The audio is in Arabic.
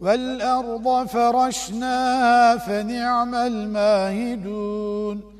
والأرض فرشناها فنعم الماهدون.